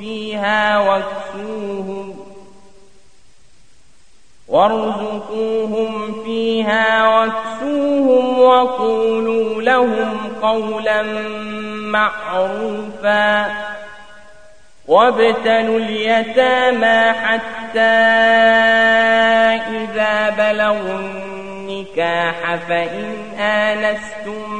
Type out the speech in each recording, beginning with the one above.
فيها واكسوهم وارزقوهم فيها واكسوهم وقولوا لهم قولا معروفا وابتلوا اليتامى حتى إذا بلغوا النكاح فإن آنستم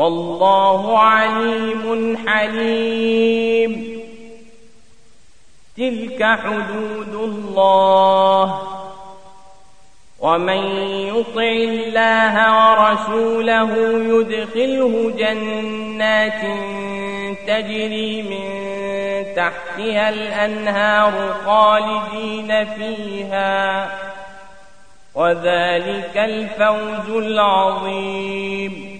والله عليم حليم. تلك حدود الله. ومن يطع الله ورسوله يدخله جنات تجري من تحتها الأنهار خالدين فيها. وذلك الفوز العظيم.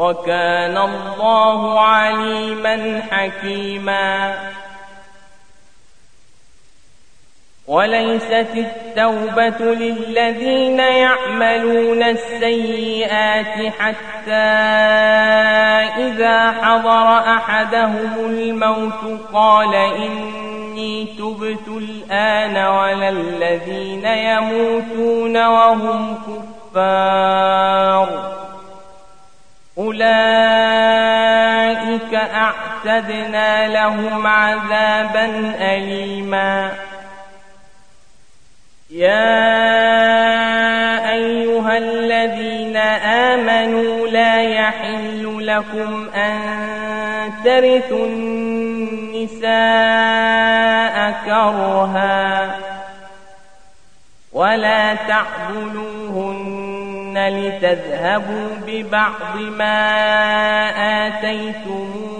وكان الله عليما حكيما. وليست التوبة للذين يعملون السيئات حتى إذا حضر أحدهم الموت قال إني تبت الآن ولا الذين يموتون وهم كفار. أعتدنا لهم عذابا أليماً. يا أيها الذين آمنوا لا يحل لكم أن ترثوا النساء كرها ولا تعبلوهن لتذهبوا ببعض ما آتيتموهن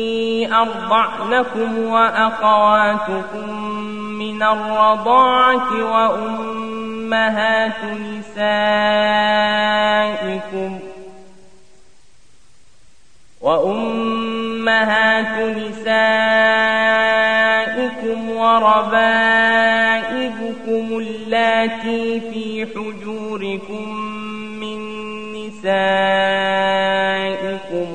أرضعنكم وأخواتكم من الرضاعة وأمهات نسائكم وأمهات نسائكم وربائبكم اللاتي في حجوركم من نسائكم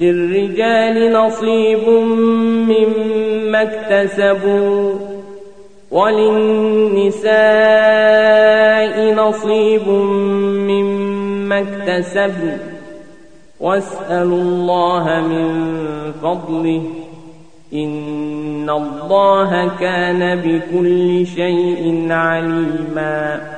للرجال نصيب مما اكتسبوا وللنساء نصيب مما اكتسبن. واسألوا الله من فضله. إن الله كان بكل شيء عليما.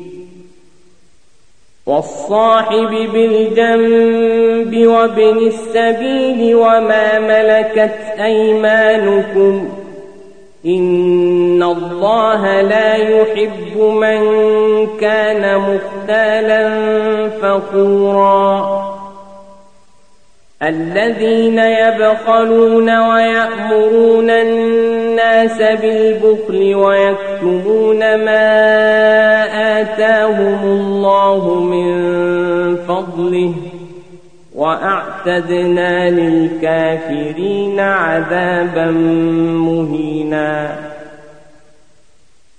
والصاحب بالجنب وابن السبيل وما ملكت أيمانكم إن الله لا يحب من كان مختالا فخورا الذين يبخلون ويأمرون الناس بالبخل ويكتمون ما آتاهم الله من فضله وأعتدنا للكافرين عذابا مهينا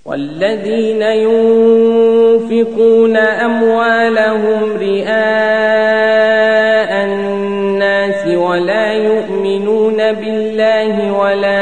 والذين ينفقون أموالهم رئاء الناس ولا يؤمنون بالله ولا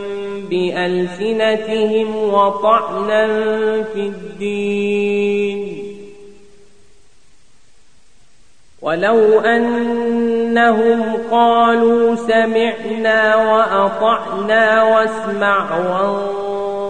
بألسنتهم وطعنا في الدين. ولو أنهم قالوا سمعنا وأطعنا واسمع وانظرنا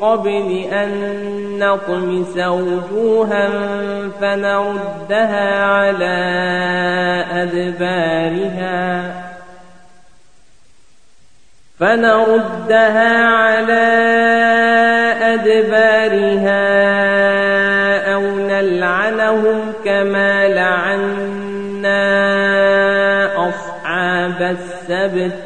قبل أن نطمس وجوها فنردها على أدبارها فنردها على أدبارها أو نلعنهم كما لعنا أصحاب السبت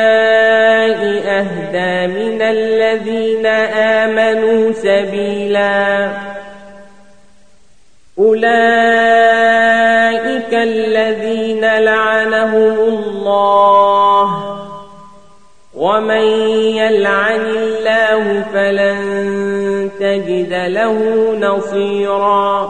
الذين آمنوا سبيلا. أولئك الذين لعنهم الله. ومن يلعن الله فلن تجد له نصيرا.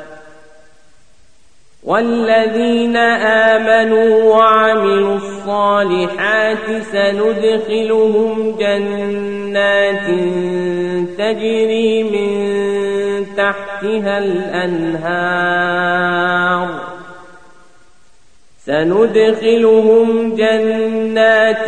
والذين آمنوا وعملوا الصالحات سندخلهم جنات تجري من تحتها الأنهار. سندخلهم جنات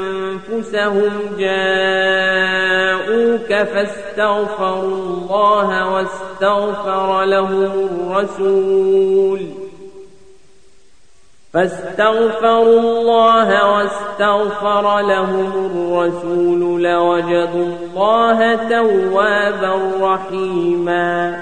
جاءوك فاستغفروا الله واستغفر لهم الرسول. فاستغفروا الله واستغفر لهم الرسول لوجدوا الله توابا رحيما.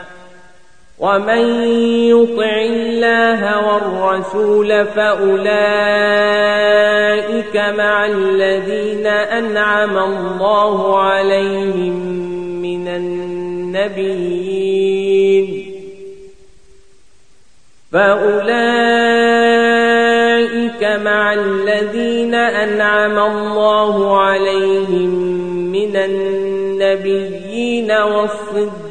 ومن يطع الله والرسول فأولئك مع الذين أنعم الله عليهم من النبيين فأولئك مع الذين أنعم الله عليهم من النبيين والصديقين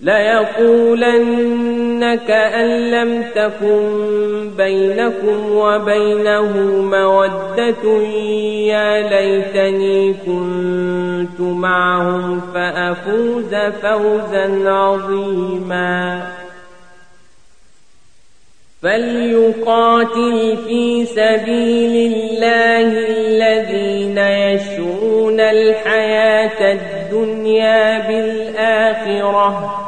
ليقولن كأن لم تكن بينكم وبينه مودة يا ليتني كنت معهم فأفوز فوزا عظيما فليقاتل في سبيل الله الذين يشرون الحياة الدنيا بالآخرة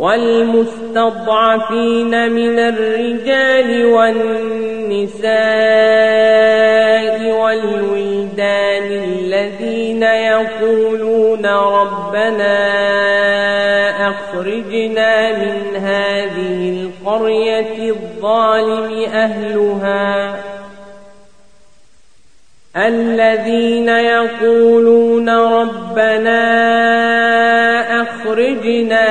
والمستضعفين من الرجال والنساء والولدان الذين يقولون ربنا أخرجنا من هذه القرية الظالم أهلها الذين يقولون ربنا أخرجنا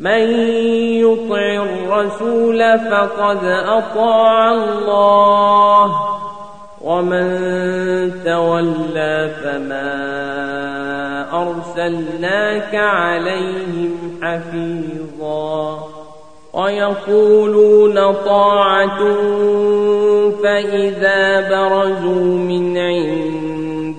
من يطع الرسول فقد أطاع الله ومن تولى فما أرسلناك عليهم حفيظا. ويقولون طاعة فإذا برزوا من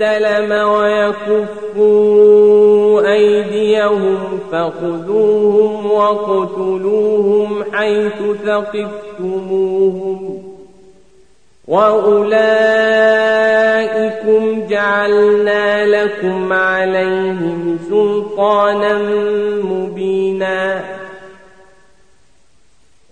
السلم ويكفوا أيديهم فخذوهم وقتلوهم حيث ثقفتموهم وأولئكم جعلنا لكم عليهم سلطانا مبينا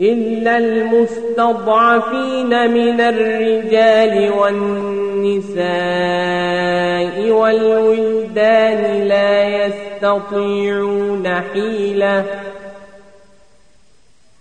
إلا المستضعفين من الرجال والنساء والولدان لا يستطيعون حيلة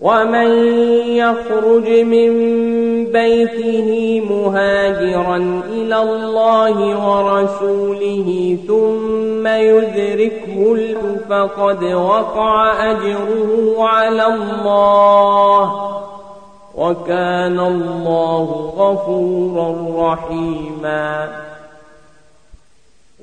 ومن يخرج من بيته مهاجرا إلى الله ورسوله ثم يدركه فقد وقع أجره على الله وكان الله غفورا رحيما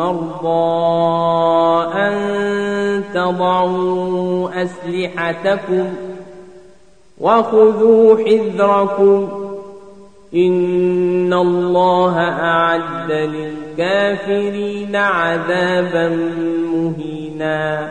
مرضى أن تضعوا أسلحتكم وخذوا حذركم إن الله أعد للكافرين عذابا مهينا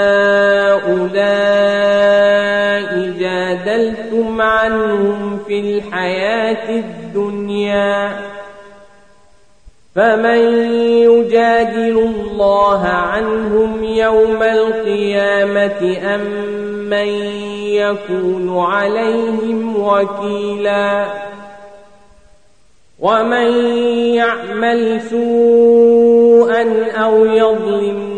عنهم في الحياة الدنيا. فمن يجادل الله عنهم يوم القيامة أم من يكون عليهم وكيلا. ومن يعمل سوءا أو يظلم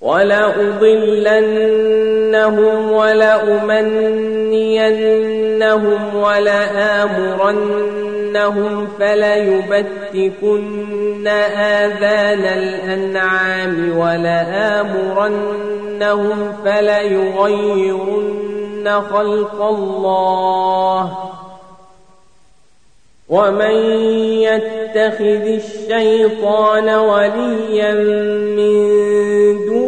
ولأضلنهم ولأمنينهم ولآمرنهم فليبتكن آذان الأنعام ولآمرنهم فليغيرن خلق الله ومن يتخذ الشيطان وليا من دون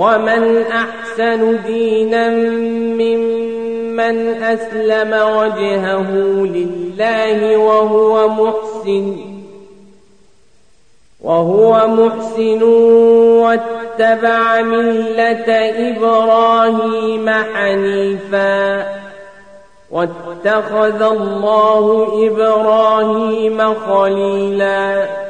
ومن أحسن دينا ممن أسلم وجهه لله وهو محسن وهو محسن واتبع ملة إبراهيم حنيفا واتخذ الله إبراهيم خليلاً.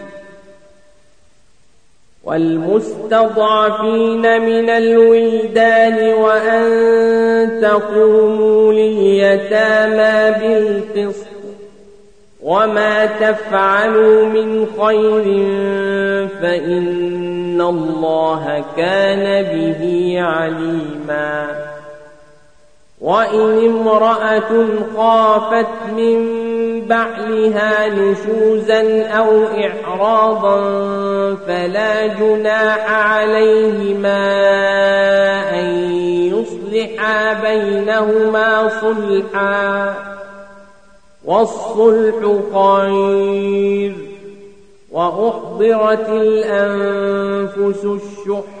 والمستضعفين من الولدان وأن تقوموا لليتامى بالقسط وما تفعلوا من خير فإن الله كان به عليما. وإن امرأة خافت من بعلها نشوزا أو إعراضا فلا جناح عليهما أن يصلحا بينهما صلحا. والصلح خير. وأحضرت الأنفس الشح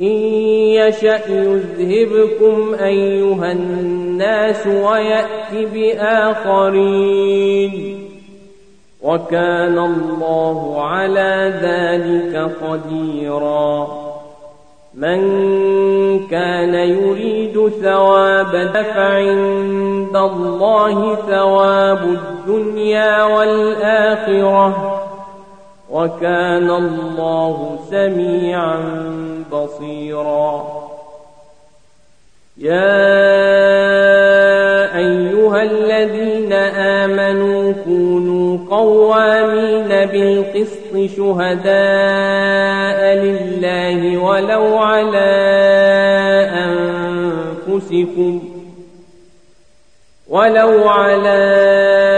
إن يشأ يذهبكم أيها الناس ويأت بآخرين وكان الله على ذلك قديرا من كان يريد ثواب فعند الله ثواب الدنيا والآخرة وكان الله سميعا بصيرا. يا أيها الذين آمنوا كونوا قوامين بالقسط شهداء لله ولو على أنفسكم ولو على أنفسكم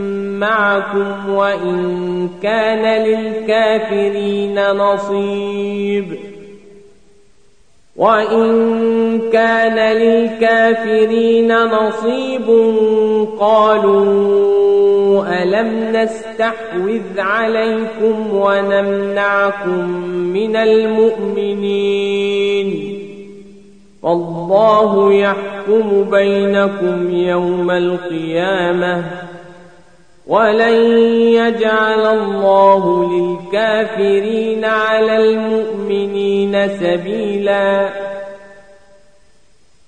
معكم وإن كان للكافرين نصيب. وإن كان للكافرين نصيب قالوا ألم نستحوذ عليكم ونمنعكم من المؤمنين؟ والله يحكم بينكم يوم القيامة. ولن يجعل الله للكافرين على المؤمنين سبيلا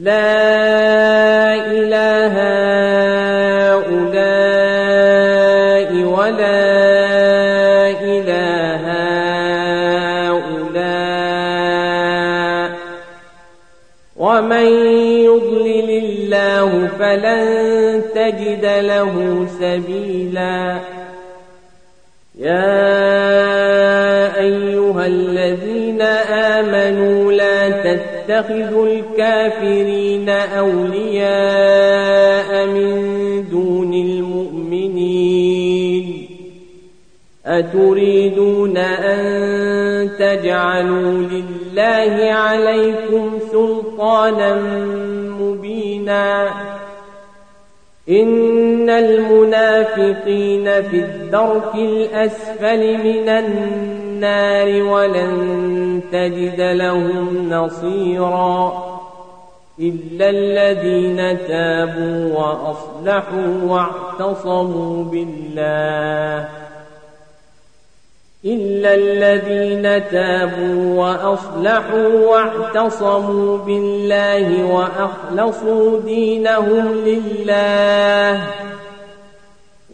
لا إله هؤلاء ولا إله هؤلاء. ومن يضلل الله فلن تجد له سبيلا. يا أيها الذين آمنوا تتخذوا الكافرين أولياء من دون المؤمنين أتريدون أن تجعلوا لله عليكم سلطانا مبينا إن المنافقين في الدرك الأسفل من النار ولن تجد لهم نصيرا إلا الذين تابوا وأصلحوا واعتصموا بالله إلا الذين تابوا وأصلحوا واعتصموا بالله وأخلصوا دينهم لله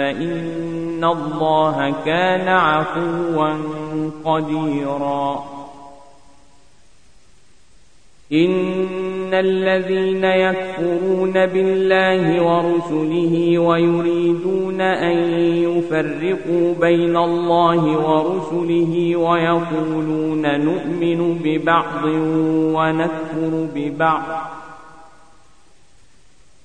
فإن الله كان عفوا قديرا. إن الذين يكفرون بالله ورسله ويريدون أن يفرقوا بين الله ورسله ويقولون نؤمن ببعض ونكفر ببعض.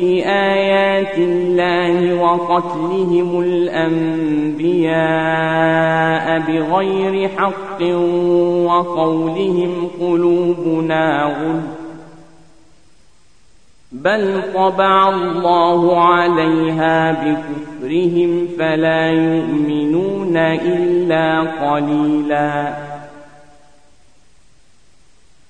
بآيات الله وقتلهم الأنبياء بغير حق وقولهم قلوبنا غل بل طبع الله عليها بكفرهم فلا يؤمنون إلا قليلاً.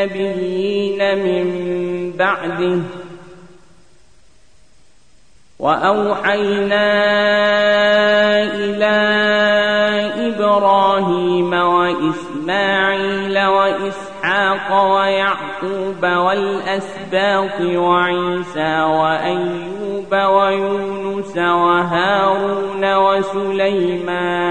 والنبيين من بعده. وأوحينا إلى إبراهيم وإسماعيل وإسحاق ويعقوب والأسباط وعيسى وأيوب ويونس وهارون وسليمان